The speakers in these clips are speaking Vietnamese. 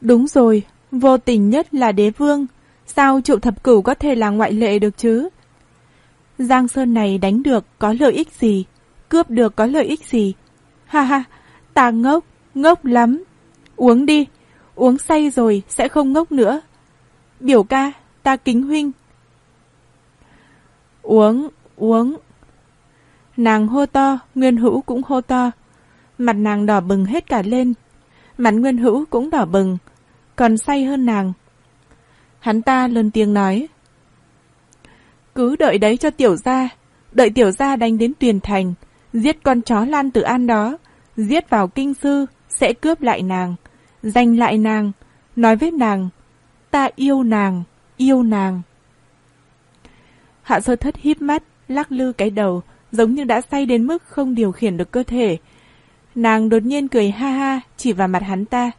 Đúng rồi, vô tình nhất là đế vương, sao triệu thập cửu có thể là ngoại lệ được chứ? Giang Sơn này đánh được có lợi ích gì? Cướp được có lợi ích gì? Ha ha, ta ngốc, ngốc lắm. Uống đi, uống say rồi sẽ không ngốc nữa. Biểu ca, ta kính huynh. Uống, uống. Nàng hô to, Nguyên Hữu cũng hô to. Mặt nàng đỏ bừng hết cả lên. Mặt Nguyên Hữu cũng đỏ bừng, còn say hơn nàng. Hắn ta lên tiếng nói. Cứ đợi đấy cho tiểu gia, đợi tiểu gia đánh đến tuyền thành, giết con chó Lan Tử An đó, giết vào kinh sư, sẽ cướp lại nàng, giành lại nàng, nói với nàng, ta yêu nàng, yêu nàng. Hạ sơ thất híp mắt, lắc lư cái đầu, giống như đã say đến mức không điều khiển được cơ thể. Nàng đột nhiên cười ha ha, chỉ vào mặt hắn ta.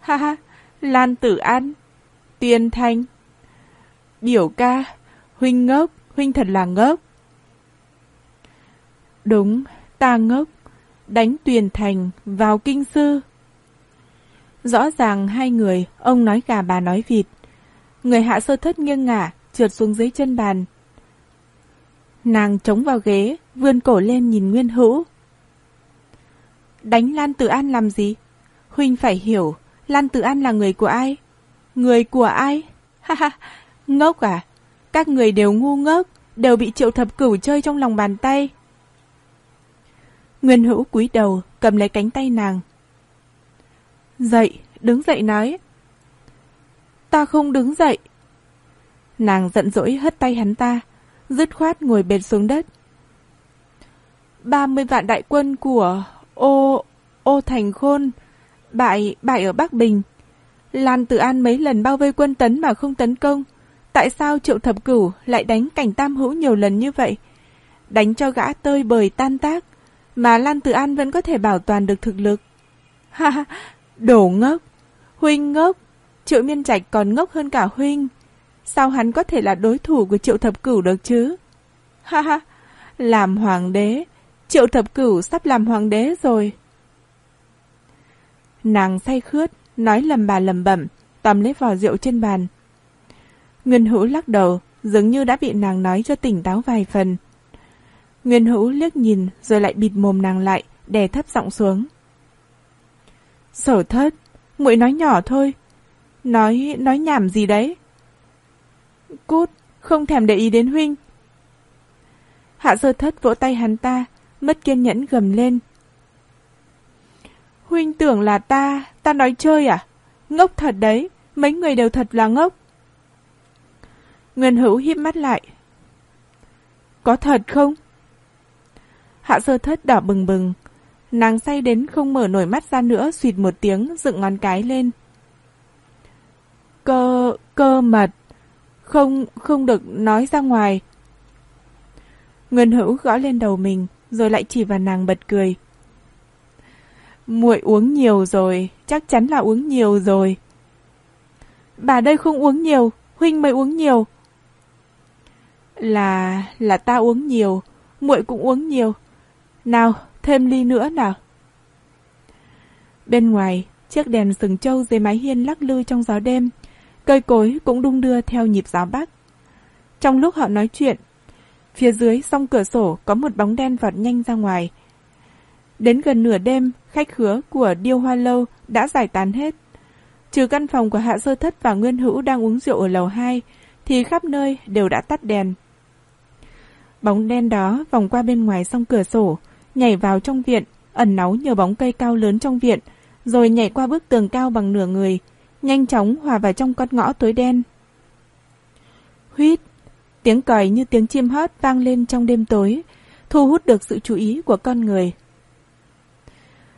Ha ha, Lan Tử An, Tiên Thanh, Biểu ca, Huynh ngốc, Huynh thật là ngốc. Đúng, ta ngốc, đánh Tuyền Thành vào kinh sư. Rõ ràng hai người, ông nói gà bà nói vịt. Người hạ sơ thất nghiêng ngả, trượt xuống dưới chân bàn. Nàng chống vào ghế, vươn cổ lên nhìn Nguyên Hữu. Đánh Lan Tử An làm gì? Huynh phải hiểu, Lan Tử An là người của ai? Người của ai? Ha ha, ngốc à? Các người đều ngu ngốc, đều bị triệu thập cửu chơi trong lòng bàn tay. Nguyên Hữu cúi đầu, cầm lấy cánh tay nàng. Dậy, đứng dậy nói. Ta không đứng dậy. Nàng giận dỗi hất tay hắn ta, dứt khoát ngồi bệt xuống đất. ba mươi vạn đại quân của ô ô thành khôn bại bại ở Bắc Bình. Lan Tử An mấy lần bao vây quân tấn mà không tấn công. Tại sao Triệu Thập Cửu lại đánh cảnh Tam Hữu nhiều lần như vậy? Đánh cho gã tơi bời tan tác, mà Lan Tử An vẫn có thể bảo toàn được thực lực. Ha ha, đổ ngốc, huynh ngốc, Triệu Miên Trạch còn ngốc hơn cả huynh. Sao hắn có thể là đối thủ của Triệu Thập Cửu được chứ? Ha ha, làm hoàng đế, Triệu Thập Cửu sắp làm hoàng đế rồi. Nàng say khướt, nói lầm bà lầm bẩm, tóm lấy vỏ rượu trên bàn. Nguyên Hữu lắc đầu, dường như đã bị nàng nói cho tỉnh táo vài phần. Nguyên Hữu liếc nhìn rồi lại bịt mồm nàng lại, đè thấp giọng xuống. Sở thất, muội nói nhỏ thôi. Nói, nói nhảm gì đấy? Cút, không thèm để ý đến huynh. Hạ sơ thất vỗ tay hắn ta, mất kiên nhẫn gầm lên. Huynh tưởng là ta, ta nói chơi à? Ngốc thật đấy, mấy người đều thật là ngốc. Nguyên hữu híp mắt lại. Có thật không? Hạ sơ thất đỏ bừng bừng. Nàng say đến không mở nổi mắt ra nữa, suyệt một tiếng, dựng ngón cái lên. Cơ, cơ mật. Không, không được nói ra ngoài. Nguyên hữu gõ lên đầu mình, rồi lại chỉ vào nàng bật cười muội uống nhiều rồi, chắc chắn là uống nhiều rồi. Bà đây không uống nhiều, huynh mới uống nhiều. Là, là ta uống nhiều, muội cũng uống nhiều. Nào, thêm ly nữa nào. Bên ngoài, chiếc đèn sừng trâu dưới mái hiên lắc lư trong gió đêm, cây cối cũng đung đưa theo nhịp gió bắc. Trong lúc họ nói chuyện, phía dưới song cửa sổ có một bóng đen vọt nhanh ra ngoài, Đến gần nửa đêm, khách khứa của Điêu Hoa Lâu đã giải tán hết. Trừ căn phòng của Hạ Sơ Thất và Nguyên Hữu đang uống rượu ở lầu 2, thì khắp nơi đều đã tắt đèn. Bóng đen đó vòng qua bên ngoài song cửa sổ, nhảy vào trong viện, ẩn náu nhờ bóng cây cao lớn trong viện, rồi nhảy qua bức tường cao bằng nửa người, nhanh chóng hòa vào trong con ngõ tối đen. huyết tiếng còi như tiếng chim hót vang lên trong đêm tối, thu hút được sự chú ý của con người.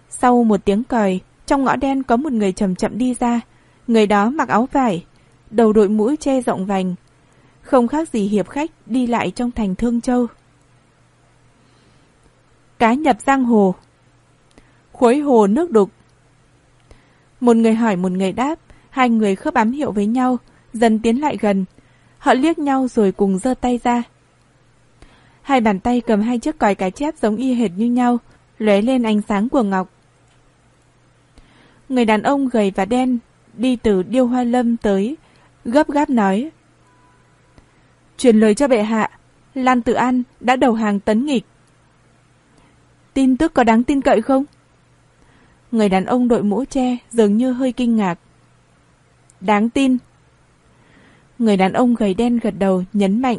Sau một tiếng còi, trong ngõ đen có một người chậm chậm đi ra. Người đó mặc áo vải, đầu đội mũ che rộng vành. Không khác gì hiệp khách đi lại trong thành Thương Châu. Cá nhập giang hồ Khối hồ nước đục Một người hỏi một người đáp, hai người khớp ám hiệu với nhau, dần tiến lại gần. Họ liếc nhau rồi cùng giơ tay ra. Hai bàn tay cầm hai chiếc còi cá chép giống y hệt như nhau, lóe lên ánh sáng của ngọc. Người đàn ông gầy và đen đi từ Điêu Hoa Lâm tới, gấp gáp nói. Truyền lời cho bệ hạ, Lan Tử An đã đầu hàng tấn nghịch. Tin tức có đáng tin cậy không? Người đàn ông đội mũ che dường như hơi kinh ngạc. Đáng tin. Người đàn ông gầy đen gật đầu nhấn mạnh.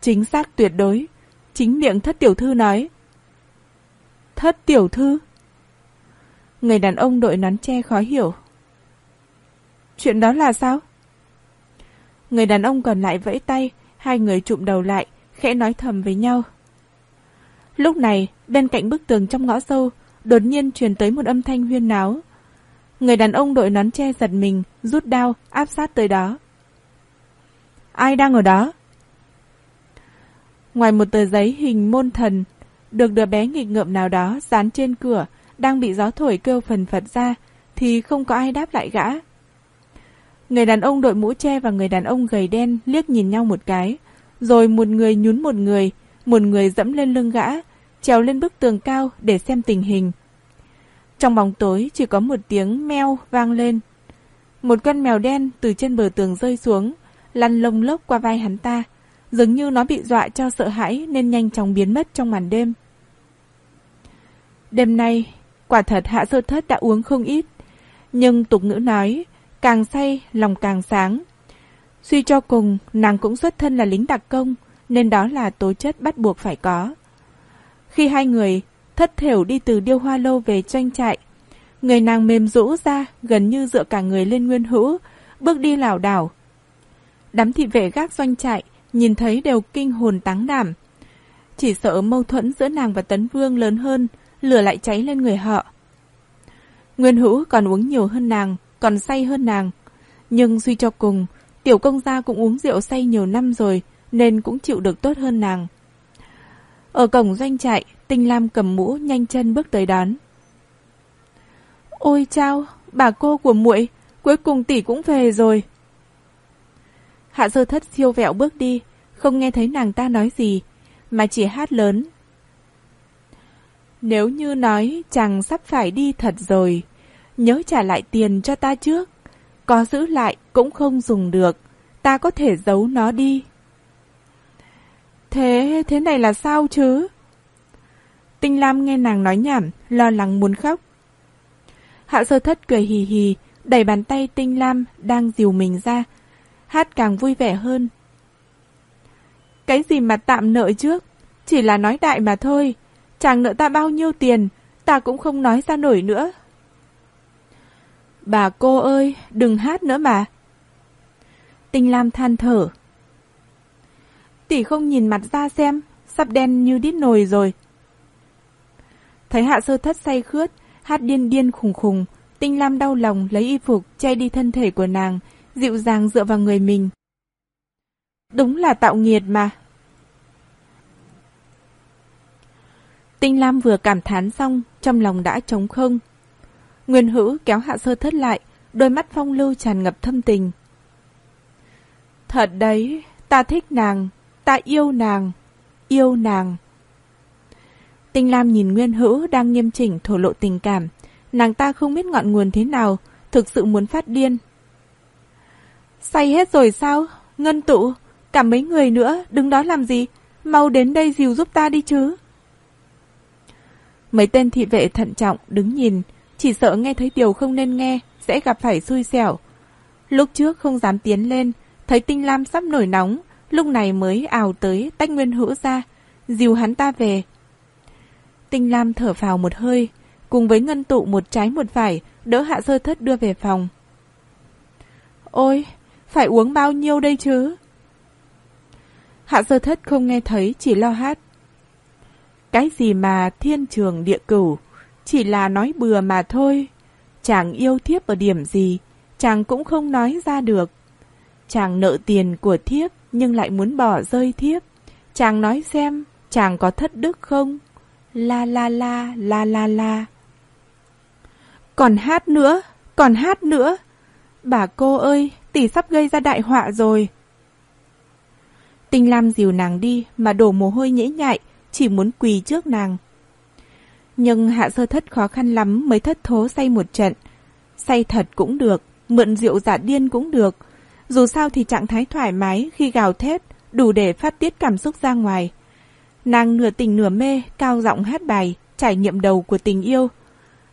Chính xác tuyệt đối. Chính miệng thất tiểu thư nói. Thất tiểu thư? Người đàn ông đội nón che khó hiểu. Chuyện đó là sao? Người đàn ông còn lại vẫy tay, hai người chụm đầu lại, khẽ nói thầm với nhau. Lúc này, bên cạnh bức tường trong ngõ sâu, đột nhiên truyền tới một âm thanh huyên náo. Người đàn ông đội nón che giật mình, rút đao, áp sát tới đó. Ai đang ở đó? Ngoài một tờ giấy hình môn thần, được đứa bé nghịch ngợm nào đó dán trên cửa, đang bị gió thổi kêu phần phật ra, thì không có ai đáp lại gã. Người đàn ông đội mũ che và người đàn ông gầy đen liếc nhìn nhau một cái, rồi một người nhún một người, một người dẫm lên lưng gã, trèo lên bức tường cao để xem tình hình. Trong bóng tối chỉ có một tiếng meo vang lên. Một con mèo đen từ trên bờ tường rơi xuống, lăn lông lốc qua vai hắn ta, dường như nó bị dọa cho sợ hãi nên nhanh chóng biến mất trong màn đêm. Đêm nay, quả thật hạ sơ thất đã uống không ít, nhưng tục ngữ nói, càng say lòng càng sáng. Suy cho cùng, nàng cũng xuất thân là lính đặc công, nên đó là tố chất bắt buộc phải có. Khi hai người thất thểu đi từ điêu hoa lâu về doanh trại, người nàng mềm rũ ra, gần như dựa cả người lên nguyên hữu, bước đi lảo đảo. Đám thị vệ gác doanh trại, nhìn thấy đều kinh hồn táng đảm. Chỉ sợ mâu thuẫn giữa nàng và Tấn Vương lớn hơn, lửa lại cháy lên người họ. Nguyên hữu còn uống nhiều hơn nàng, còn say hơn nàng. Nhưng suy cho cùng, tiểu công gia cũng uống rượu say nhiều năm rồi, nên cũng chịu được tốt hơn nàng. Ở cổng doanh trại, Tinh Lam cầm mũ nhanh chân bước tới đón. Ôi chao, bà cô của muội, cuối cùng tỷ cũng về rồi. Hạ sơ thất siêu vẹo bước đi, không nghe thấy nàng ta nói gì, mà chỉ hát lớn. Nếu như nói chàng sắp phải đi thật rồi, nhớ trả lại tiền cho ta trước. Có giữ lại cũng không dùng được, ta có thể giấu nó đi. Thế, thế này là sao chứ? Tinh Lam nghe nàng nói nhảm, lo lắng muốn khóc. Hạ sơ thất cười hì hì, đẩy bàn tay Tinh Lam đang dìu mình ra. Hát càng vui vẻ hơn. Cái gì mà tạm nợ trước? Chỉ là nói đại mà thôi. Chàng nợ ta bao nhiêu tiền, ta cũng không nói ra nổi nữa. Bà cô ơi, đừng hát nữa mà. Tinh Lam than thở. Tỷ không nhìn mặt ra xem, sắp đen như đít nồi rồi. Thấy hạ sơ thất say khướt, hát điên điên khùng khùng, tinh lam đau lòng lấy y phục che đi thân thể của nàng, dịu dàng dựa vào người mình. Đúng là tạo nghiệt mà. Tinh Lam vừa cảm thán xong, trong lòng đã trống không. Nguyên Hữu kéo hạ sơ thất lại, đôi mắt phong lưu tràn ngập thâm tình. Thật đấy, ta thích nàng, ta yêu nàng, yêu nàng. Tinh Lam nhìn Nguyên Hữu đang nghiêm chỉnh thổ lộ tình cảm. Nàng ta không biết ngọn nguồn thế nào, thực sự muốn phát điên. Say hết rồi sao? Ngân tụ, cả mấy người nữa, đứng đó làm gì? Mau đến đây dìu giúp ta đi chứ. Mấy tên thị vệ thận trọng đứng nhìn, chỉ sợ nghe thấy điều không nên nghe, sẽ gặp phải xui xẻo. Lúc trước không dám tiến lên, thấy Tinh Lam sắp nổi nóng, lúc này mới ào tới tách Nguyên Hữu ra, dìu hắn ta về. Tinh Lam thở vào một hơi, cùng với ngân tụ một trái một phải, đỡ hạ sơ thất đưa về phòng. Ôi, phải uống bao nhiêu đây chứ? Hạ sơ thất không nghe thấy, chỉ lo hát. Cái gì mà thiên trường địa cửu, chỉ là nói bừa mà thôi. Chàng yêu thiếp ở điểm gì, chàng cũng không nói ra được. Chàng nợ tiền của thiếp nhưng lại muốn bỏ rơi thiếp. Chàng nói xem, chàng có thất đức không? La la la, la la la. Còn hát nữa, còn hát nữa. Bà cô ơi, tỷ sắp gây ra đại họa rồi. Tinh Lam dìu nàng đi mà đổ mồ hôi nhễ nhại, chỉ muốn quỳ trước nàng. Nhưng hạ sơ thất khó khăn lắm mới thất thố say một trận. Say thật cũng được, mượn rượu giả điên cũng được. Dù sao thì trạng thái thoải mái khi gào thét đủ để phát tiết cảm xúc ra ngoài. Nàng nửa tình nửa mê, cao giọng hát bài, trải nghiệm đầu của tình yêu.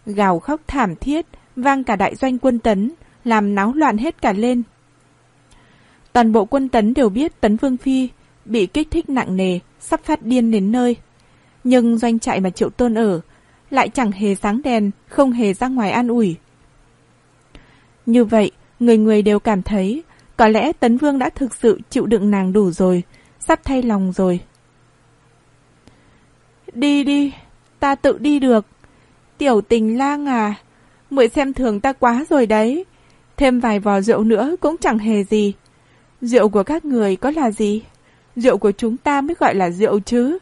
Gào khóc thảm thiết, vang cả đại doanh quân tấn, làm náo loạn hết cả lên. Toàn bộ quân tấn đều biết Tấn Vương Phi bị kích thích nặng nề, sắp phát điên đến nơi. Nhưng doanh trại mà Triệu Tôn ở lại chẳng hề sáng đèn, không hề ra ngoài an ủi. Như vậy, người người đều cảm thấy có lẽ Tấn Vương đã thực sự chịu đựng nàng đủ rồi, sắp thay lòng rồi. Đi đi, ta tự đi được. Tiểu tình lang à, muội xem thường ta quá rồi đấy. Thêm vài vò rượu nữa cũng chẳng hề gì. Rượu của các người có là gì? Rượu của chúng ta mới gọi là rượu chứ.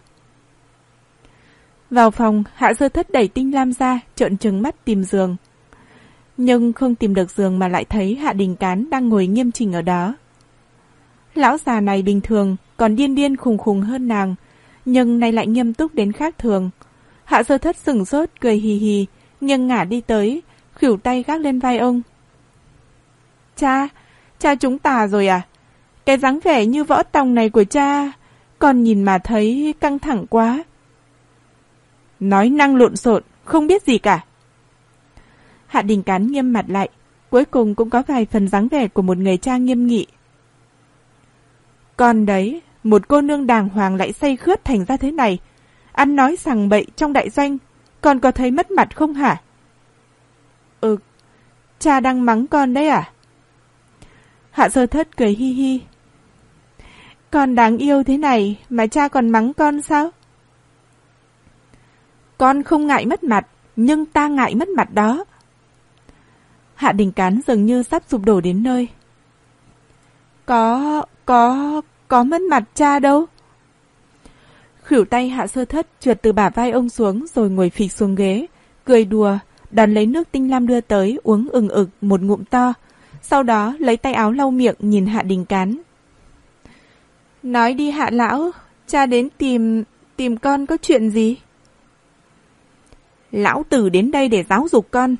Vào phòng, Hạ Sơ Thất đẩy Tinh Lam ra, trợn trừng mắt tìm giường. Nhưng không tìm được giường mà lại thấy Hạ Đình Cán đang ngồi nghiêm chỉnh ở đó. Lão già này bình thường, còn điên điên khùng khùng hơn nàng, nhưng nay lại nghiêm túc đến khác thường. Hạ Sơ Thất sừng sốt, cười hì hì, nhưng ngả đi tới, khỉu tay gác lên vai ông. Cha, cha chúng ta rồi à? Cái dáng vẻ như võ tòng này của cha, con nhìn mà thấy căng thẳng quá. Nói năng lộn xộn, không biết gì cả. Hạ Đình Cán nghiêm mặt lại, cuối cùng cũng có vài phần dáng vẻ của một người cha nghiêm nghị. con đấy, một cô nương đàng hoàng lại say khướt thành ra thế này, ăn nói sằng bậy trong đại doanh, con có thấy mất mặt không hả? Ừ, cha đang mắng con đấy à? Hạ sơ thất cười hi hi. Con đáng yêu thế này mà cha còn mắng con sao? Con không ngại mất mặt, nhưng ta ngại mất mặt đó. Hạ đình cán dường như sắp sụp đổ đến nơi. Có, có, có mất mặt cha đâu. Khỉu tay hạ sơ thất trượt từ bả vai ông xuống rồi ngồi phịch xuống ghế, cười đùa, đàn lấy nước tinh lam đưa tới uống ừng ực một ngụm to, sau đó lấy tay áo lau miệng nhìn hạ đình cán. Nói đi hạ lão, cha đến tìm, tìm con có chuyện gì? Lão tử đến đây để giáo dục con.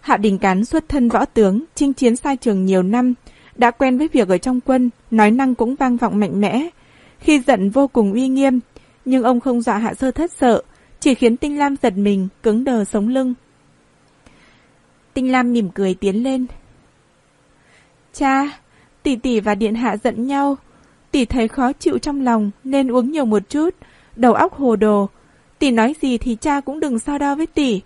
Hạ Đình Cán xuất thân võ tướng, chinh chiến sai trường nhiều năm, đã quen với việc ở trong quân, nói năng cũng vang vọng mạnh mẽ. Khi giận vô cùng uy nghiêm, nhưng ông không dọa hạ sơ thất sợ, chỉ khiến Tinh Lam giật mình, cứng đờ sống lưng. Tinh Lam mỉm cười tiến lên. Cha, tỷ tỷ và điện hạ giận nhau. Tỷ thấy khó chịu trong lòng nên uống nhiều một chút, đầu óc hồ đồ. Tỷ nói gì thì cha cũng đừng so đo với tỷ.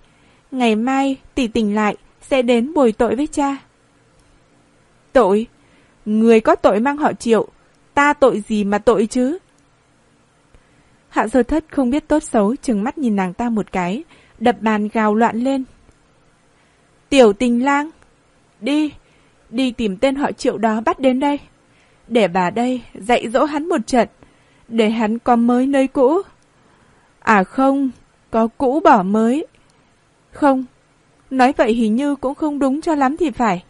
Ngày mai tỷ tỉnh lại sẽ đến bồi tội với cha. Tội? Người có tội mang họ triệu, ta tội gì mà tội chứ? Hạ sơ thất không biết tốt xấu chừng mắt nhìn nàng ta một cái, đập bàn gào loạn lên. Tiểu tình lang, đi, đi tìm tên họ triệu đó bắt đến đây. Để bà đây dạy dỗ hắn một trận, để hắn có mới nơi cũ. À không, có cũ bỏ mới. Không, nói vậy hình như cũng không đúng cho lắm thì phải.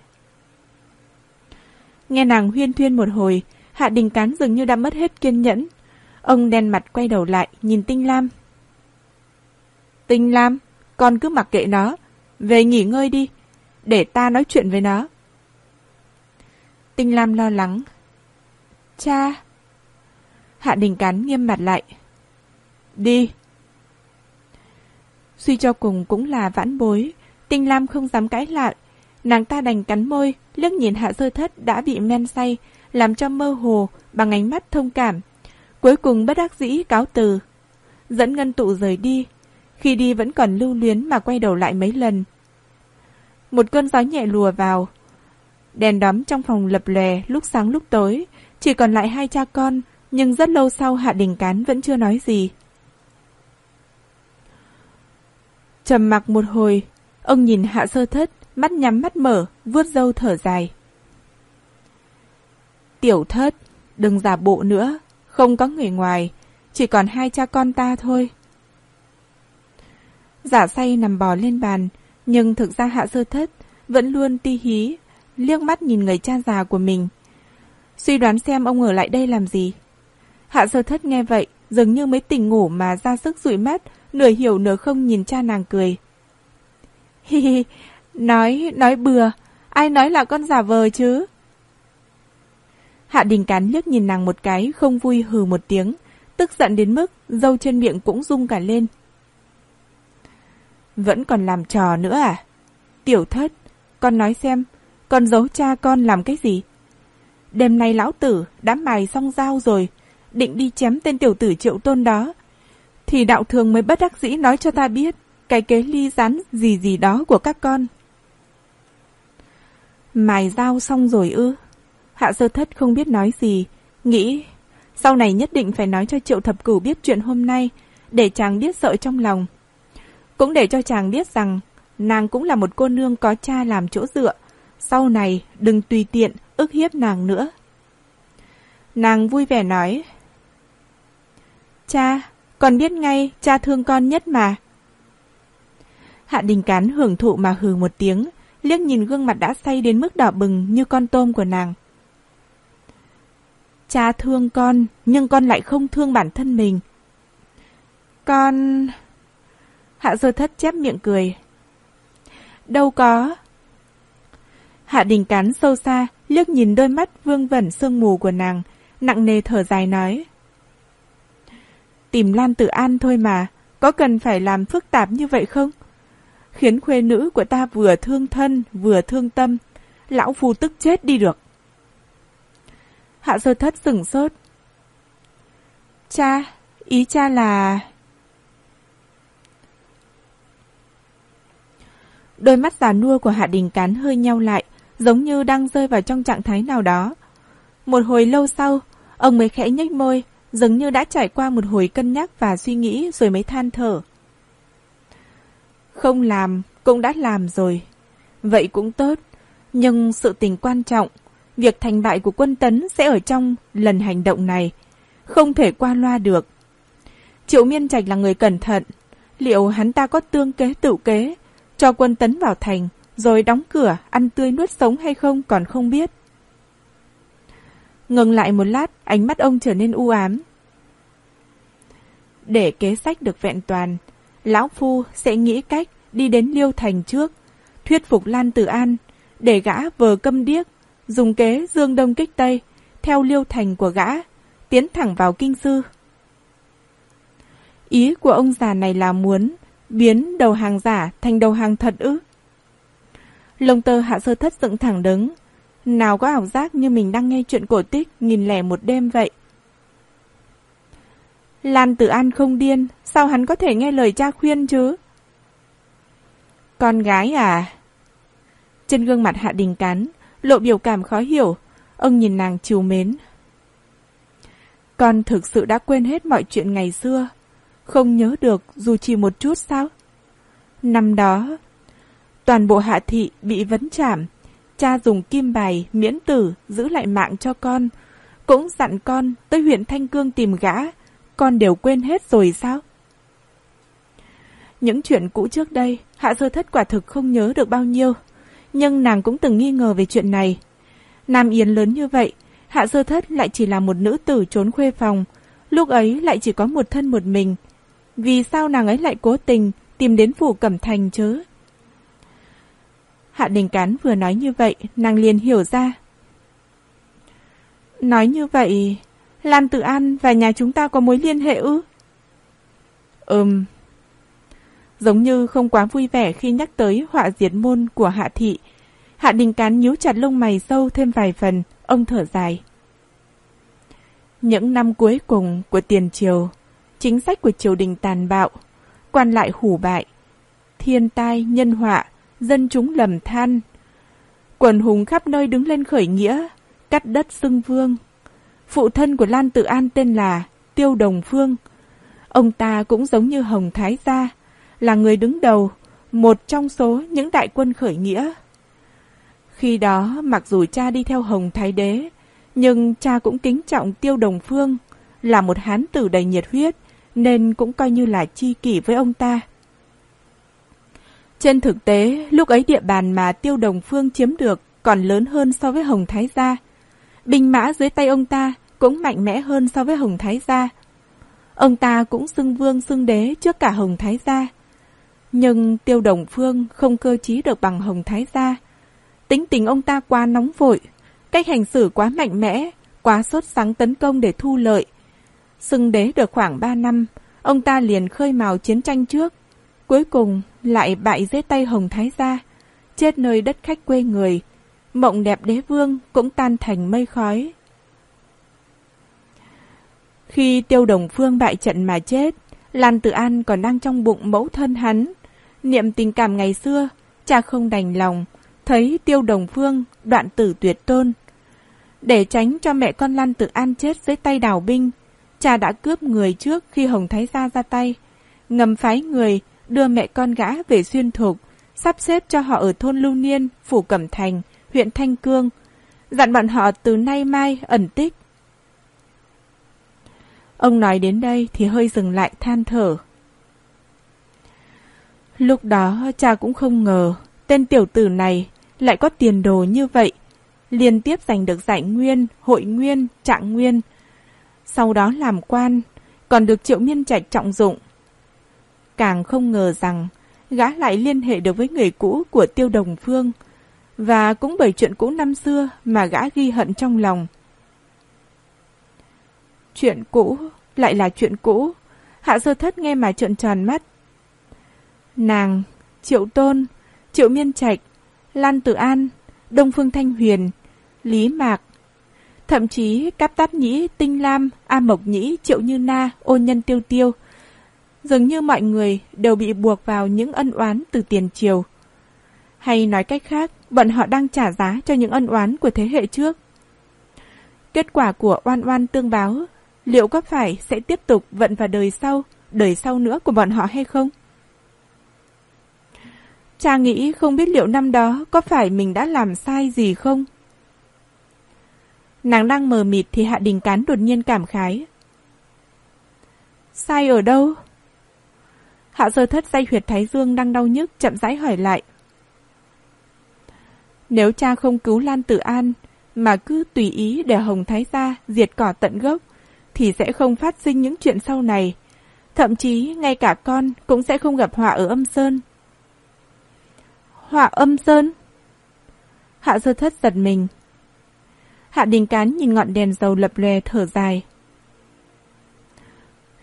Nghe nàng huyên thuyên một hồi, Hạ Đình Cán dường như đã mất hết kiên nhẫn. Ông đen mặt quay đầu lại, nhìn Tinh Lam. Tinh Lam, con cứ mặc kệ nó. Về nghỉ ngơi đi, để ta nói chuyện với nó. Tinh Lam lo lắng. Cha! Hạ Đình Cán nghiêm mặt lại. Đi! Suy cho cùng cũng là vãn bối, Tinh Lam không dám cãi lại. Nàng ta đành cắn môi, liếc nhìn hạ sơ thất đã bị men say, làm cho mơ hồ bằng ánh mắt thông cảm. Cuối cùng bất đắc dĩ cáo từ. Dẫn ngân tụ rời đi. Khi đi vẫn còn lưu luyến mà quay đầu lại mấy lần. Một cơn gió nhẹ lùa vào. Đèn đóm trong phòng lập lè lúc sáng lúc tối. Chỉ còn lại hai cha con, nhưng rất lâu sau Hạ Đình Cán vẫn chưa nói gì. trầm mặc một hồi, ông nhìn Hạ Sơ Thất, mắt nhắm mắt mở, vuốt râu thở dài. Tiểu thất, đừng giả bộ nữa, không có người ngoài, chỉ còn hai cha con ta thôi. Giả say nằm bò lên bàn, nhưng thực ra Hạ Sơ Thất vẫn luôn ti hí, liếc mắt nhìn người cha già của mình. Suy đoán xem ông ở lại đây làm gì. Hạ Sơ Thất nghe vậy, dường như mới tỉnh ngủ mà ra sức dụi mắt, nửa hiểu nửa không nhìn cha nàng cười. Hi hi, nói, nói bừa, ai nói là con giả vờ chứ? Hạ Đình Cán liếc nhìn nàng một cái, không vui hừ một tiếng, tức giận đến mức dâu trên miệng cũng rung cả lên. Vẫn còn làm trò nữa à? Tiểu thất, con nói xem, con giấu cha con làm cái gì? Đêm nay lão tử đã mài xong dao rồi, định đi chém tên tiểu tử triệu tôn đó. Thì đạo thường mới bất đắc dĩ nói cho ta biết cái kế ly rắn gì gì đó của các con. Mài dao xong rồi ư? Hạ sơ thất không biết nói gì, nghĩ sau này nhất định phải nói cho triệu thập cửu biết chuyện hôm nay, để chàng biết sợ trong lòng. Cũng để cho chàng biết rằng nàng cũng là một cô nương có cha làm chỗ dựa, sau này đừng tùy tiện ức hiếp nàng nữa. Nàng vui vẻ nói, Cha, con biết ngay cha thương con nhất mà. Hạ đình cán hưởng thụ mà hừ một tiếng, liếc nhìn gương mặt đã say đến mức đỏ bừng như con tôm của nàng. Cha thương con, nhưng con lại không thương bản thân mình. Con... Hạ sơ thất chép miệng cười. Đâu có. Hạ đình cán sâu xa, liếc nhìn đôi mắt vương vẩn sương mù của nàng, nặng nề thở dài nói. Tìm Lan Tử An thôi mà, có cần phải làm phức tạp như vậy không? Khiến khuê nữ của ta vừa thương thân, vừa thương tâm, lão phu tức chết đi được. Hạ sơ thất sửng sốt. Cha, ý cha là... Đôi mắt già nua của Hạ Đình Cán hơi nhau lại, giống như đang rơi vào trong trạng thái nào đó. Một hồi lâu sau, ông mới khẽ nhếch môi, dường như đã trải qua một hồi cân nhắc và suy nghĩ rồi mới than thở. Không làm, cũng đã làm rồi. Vậy cũng tốt, nhưng sự tình quan trọng, việc thành bại của quân tấn sẽ ở trong lần hành động này, không thể qua loa được. Triệu Miên Trạch là người cẩn thận, liệu hắn ta có tương kế tự kế, cho quân tấn vào thành, rồi đóng cửa, ăn tươi nuốt sống hay không còn không biết. Ngừng lại một lát, ánh mắt ông trở nên u ám. Để kế sách được vẹn toàn, Lão Phu sẽ nghĩ cách đi đến Liêu Thành trước, thuyết phục Lan Tử An, để gã vờ câm điếc, dùng kế dương đông kích tây, theo Liêu Thành của gã, tiến thẳng vào kinh sư. Ý của ông già này là muốn biến đầu hàng giả thành đầu hàng thật ư? Lông tơ hạ sơ thất dựng thẳng đứng, nào có ảo giác như mình đang nghe chuyện cổ tích nghìn lẻ một đêm vậy. Lan Tử An không điên, sao hắn có thể nghe lời cha khuyên chứ? Con gái à? Trên gương mặt Hạ Đình Cán, lộ biểu cảm khó hiểu, ông nhìn nàng chiều mến. Con thực sự đã quên hết mọi chuyện ngày xưa, không nhớ được dù chỉ một chút sao? Năm đó, toàn bộ hạ thị bị vấn chạm, cha dùng kim bài miễn tử giữ lại mạng cho con, cũng dặn con tới huyện Thanh Cương tìm gã, con đều quên hết rồi sao? Những chuyện cũ trước đây, Hạ Sơ Thất quả thực không nhớ được bao nhiêu, nhưng nàng cũng từng nghi ngờ về chuyện này. Nam Yến lớn như vậy, Hạ Sơ Thất lại chỉ là một nữ tử trốn khuê phòng, lúc ấy lại chỉ có một thân một mình. Vì sao nàng ấy lại cố tình tìm đến phủ Cẩm Thành chứ? Hạ Đình Cán vừa nói như vậy, nàng liền hiểu ra. Nói như vậy, Lan Tử An và nhà chúng ta có mối liên hệ ư? Ừm. Giống như không quá vui vẻ khi nhắc tới họa diệt môn của Hạ Thị. Hạ Đình Cán nhíu chặt lông mày sâu thêm vài phần, ông thở dài. Những năm cuối cùng của tiền triều, chính sách của triều đình tàn bạo, quan lại hủ bại, thiên tai, nhân họa, dân chúng lầm than. Quần hùng khắp nơi đứng lên khởi nghĩa, cắt đất xưng vương. Phụ thân của Lan Tự An tên là Tiêu Đồng Phương. Ông ta cũng giống như Hồng Thái Gia, là người đứng đầu, một trong số những đại quân khởi nghĩa. Khi đó, mặc dù cha đi theo Hồng Thái Đế, nhưng cha cũng kính trọng Tiêu Đồng Phương, là một hán tử đầy nhiệt huyết, nên cũng coi như là chi kỷ với ông ta. Trên thực tế, lúc ấy địa bàn mà Tiêu Đồng Phương chiếm được còn lớn hơn so với Hồng Thái Gia. Binh mã dưới tay ông ta cũng mạnh mẽ hơn so với Hồng Thái Gia. Ông ta cũng xưng vương xưng đế trước cả Hồng Thái Gia. Nhưng Tiêu Đồng Phương không cơ trí được bằng Hồng Thái Gia. Tính tình ông ta quá nóng vội, cách hành xử quá mạnh mẽ, quá sốt sáng tấn công để thu lợi. Xưng đế được khoảng 3 năm, ông ta liền khơi mào chiến tranh trước. Cuối cùng lại bại dưới tay Hồng Thái Gia, chết nơi đất khách quê người. Mộng đẹp đế vương cũng tan thành mây khói. Khi Tiêu Đồng Phương bại trận mà chết, Lan Tử An còn đang trong bụng mẫu thân hắn. Niệm tình cảm ngày xưa, cha không đành lòng, thấy Tiêu Đồng Phương đoạn tử tuyệt tôn. Để tránh cho mẹ con Lan Tử An chết dưới tay đào binh, cha đã cướp người trước khi Hồng Thái Gia ra tay, ngầm phái người đưa mẹ con gã về xuyên thục, sắp xếp cho họ ở thôn Lưu Niên, Phủ Cẩm Thành, huyện Thanh Cương, dặn bọn họ từ nay mai ẩn tích. Ông nói đến đây thì hơi dừng lại than thở. Lúc đó cha cũng không ngờ tên tiểu tử này lại có tiền đồ như vậy, liên tiếp giành được giải nguyên, hội nguyên, trạng nguyên. Sau đó làm quan, còn được triệu miên trạch trọng dụng. Càng không ngờ rằng gã lại liên hệ được với người cũ của tiêu đồng phương, và cũng bởi chuyện cũ năm xưa mà gã ghi hận trong lòng. Chuyện cũ, lại là chuyện cũ. Hạ sơ thất nghe mà trợn tròn mắt. Nàng, Triệu Tôn, Triệu Miên Trạch, Lan Tử An, Đông Phương Thanh Huyền, Lý Mạc, thậm chí Cáp Táp Nhĩ, Tinh Lam, A Mộc Nhĩ, Triệu Như Na, Ôn Nhân Tiêu Tiêu. Dường như mọi người đều bị buộc vào những ân oán từ tiền triều. Hay nói cách khác, bọn họ đang trả giá cho những ân oán của thế hệ trước. Kết quả của oan oan tương báo liệu có phải sẽ tiếp tục vận vào đời sau, đời sau nữa của bọn họ hay không? Cha nghĩ không biết liệu năm đó có phải mình đã làm sai gì không? Nàng đang mờ mịt thì Hạ Đình Cán đột nhiên cảm khái. Sai ở đâu? Hạ sơ thất dây huyệt thái dương đang đau nhức chậm rãi hỏi lại. Nếu cha không cứu Lan Tử An, mà cứ tùy ý để Hồng Thái gia diệt cỏ tận gốc, thì sẽ không phát sinh những chuyện sau này. Thậm chí ngay cả con cũng sẽ không gặp họa ở âm sơn. Họa âm sơn? Hạ sơ thất giật mình. Hạ đình cán nhìn ngọn đèn dầu lập lè thở dài.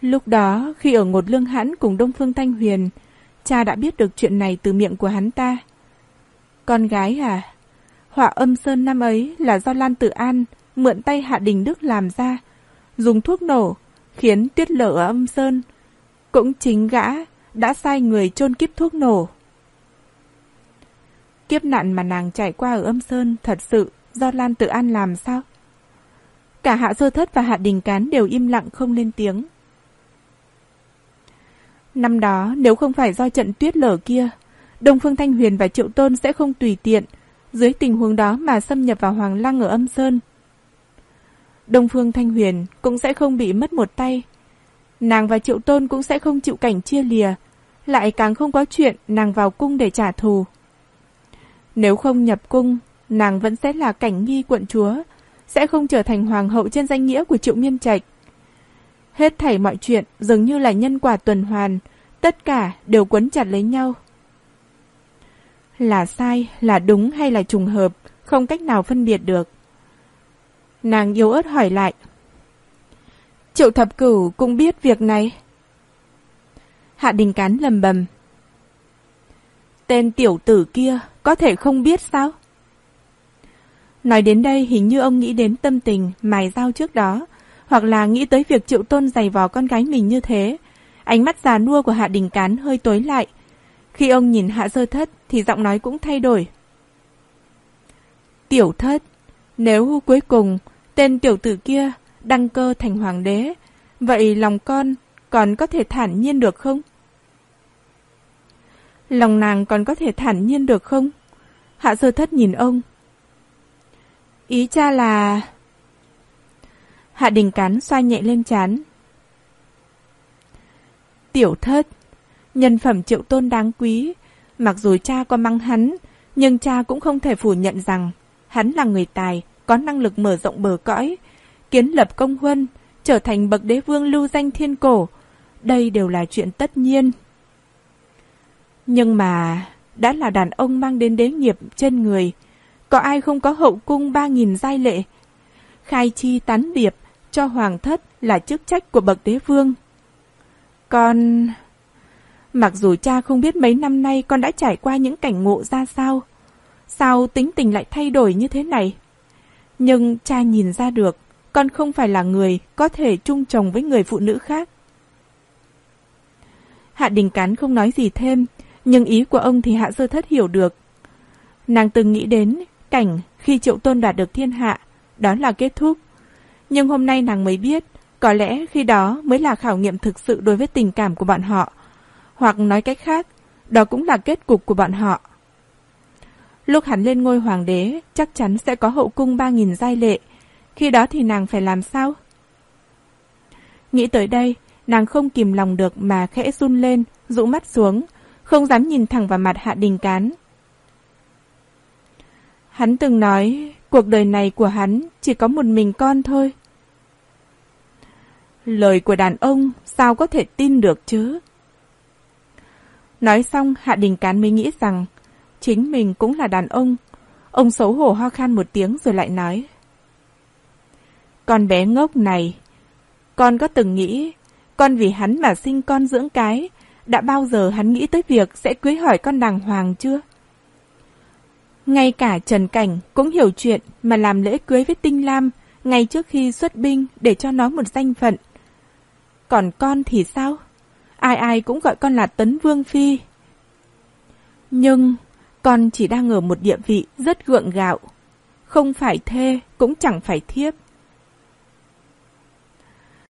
Lúc đó, khi ở ngột lương hãn cùng Đông Phương Thanh Huyền, cha đã biết được chuyện này từ miệng của hắn ta. Con gái à? Họa âm sơn năm ấy là do Lan Tử An mượn tay Hạ Đình Đức làm ra, dùng thuốc nổ, khiến tuyết lở ở âm sơn. Cũng chính gã đã sai người chôn kiếp thuốc nổ. Kiếp nạn mà nàng trải qua ở âm sơn thật sự do Lan Tự An làm sao? Cả Hạ Sơ Thất và Hạ Đình Cán đều im lặng không lên tiếng. Năm đó, nếu không phải do trận tuyết lở kia, Đông Phương Thanh Huyền và Triệu Tôn sẽ không tùy tiện, dưới tình huống đó mà xâm nhập vào Hoàng Lăng ở âm Sơn. Đông Phương Thanh Huyền cũng sẽ không bị mất một tay. Nàng và Triệu Tôn cũng sẽ không chịu cảnh chia lìa, lại càng không có chuyện nàng vào cung để trả thù. Nếu không nhập cung, nàng vẫn sẽ là cảnh nghi quận chúa, sẽ không trở thành hoàng hậu trên danh nghĩa của Triệu Miên Trạch. Hết thảy mọi chuyện dường như là nhân quả tuần hoàn, tất cả đều quấn chặt lấy nhau. Là sai, là đúng hay là trùng hợp, không cách nào phân biệt được. Nàng yếu ớt hỏi lại. Triệu thập cửu cũng biết việc này. Hạ đình cán lầm bầm. Tên tiểu tử kia có thể không biết sao? Nói đến đây hình như ông nghĩ đến tâm tình mài dao trước đó, hoặc là nghĩ tới việc triệu tôn giày vò con gái mình như thế. Ánh mắt già nua của Hạ Đình Cán hơi tối lại. Khi ông nhìn Hạ Sơ Thất thì giọng nói cũng thay đổi. Tiểu thất, nếu cuối cùng tên tiểu tử kia đăng cơ thành hoàng đế, vậy lòng con còn có thể thản nhiên được không? Lòng nàng còn có thể thản nhiên được không? Hạ sơ thất nhìn ông. Ý cha là... Hạ đình cán xoay nhẹ lên chán. Tiểu thất, nhân phẩm triệu tôn đáng quý, mặc dù cha có mắng hắn, nhưng cha cũng không thể phủ nhận rằng hắn là người tài, có năng lực mở rộng bờ cõi, kiến lập công huân, trở thành bậc đế vương lưu danh thiên cổ. Đây đều là chuyện tất nhiên. Nhưng mà, đã là đàn ông mang đến đế nghiệp trên người, có ai không có hậu cung ba nghìn giai lệ? Khai chi tán điệp cho hoàng thất là chức trách của bậc đế vương. Con... Mặc dù cha không biết mấy năm nay con đã trải qua những cảnh ngộ ra sao, sao tính tình lại thay đổi như thế này? Nhưng cha nhìn ra được, con không phải là người có thể chung chồng với người phụ nữ khác. Hạ Đình Cán không nói gì thêm, nhưng ý của ông thì Hạ Sơ Thất hiểu được. Nàng từng nghĩ đến cảnh khi Triệu Tôn đoạt được thiên hạ, đó là kết thúc. Nhưng hôm nay nàng mới biết, có lẽ khi đó mới là khảo nghiệm thực sự đối với tình cảm của bọn họ. Hoặc nói cách khác, đó cũng là kết cục của bọn họ. Lúc hắn lên ngôi hoàng đế, chắc chắn sẽ có hậu cung ba nghìn giai lệ. Khi đó thì nàng phải làm sao? Nghĩ tới đây, nàng không kìm lòng được mà khẽ run lên, rũ mắt xuống, không dám nhìn thẳng vào mặt Hạ Đình Cán. Hắn từng nói, cuộc đời này của hắn chỉ có một mình con thôi. Lời của đàn ông sao có thể tin được chứ? Nói xong, Hạ Đình Cán mới nghĩ rằng chính mình cũng là đàn ông. Ông xấu hổ ho khan một tiếng rồi lại nói. Con bé ngốc này, con có từng nghĩ con vì hắn mà sinh con dưỡng cái, đã bao giờ hắn nghĩ tới việc sẽ cưới hỏi con đàng hoàng chưa? Ngay cả Trần Cảnh cũng hiểu chuyện mà làm lễ cưới với Tinh Lam ngay trước khi xuất binh để cho nó một danh phận. Còn con thì sao? Ai ai cũng gọi con là Tấn Vương Phi. Nhưng con chỉ đang ở một địa vị rất gượng gạo. Không phải thê, cũng chẳng phải thiếp.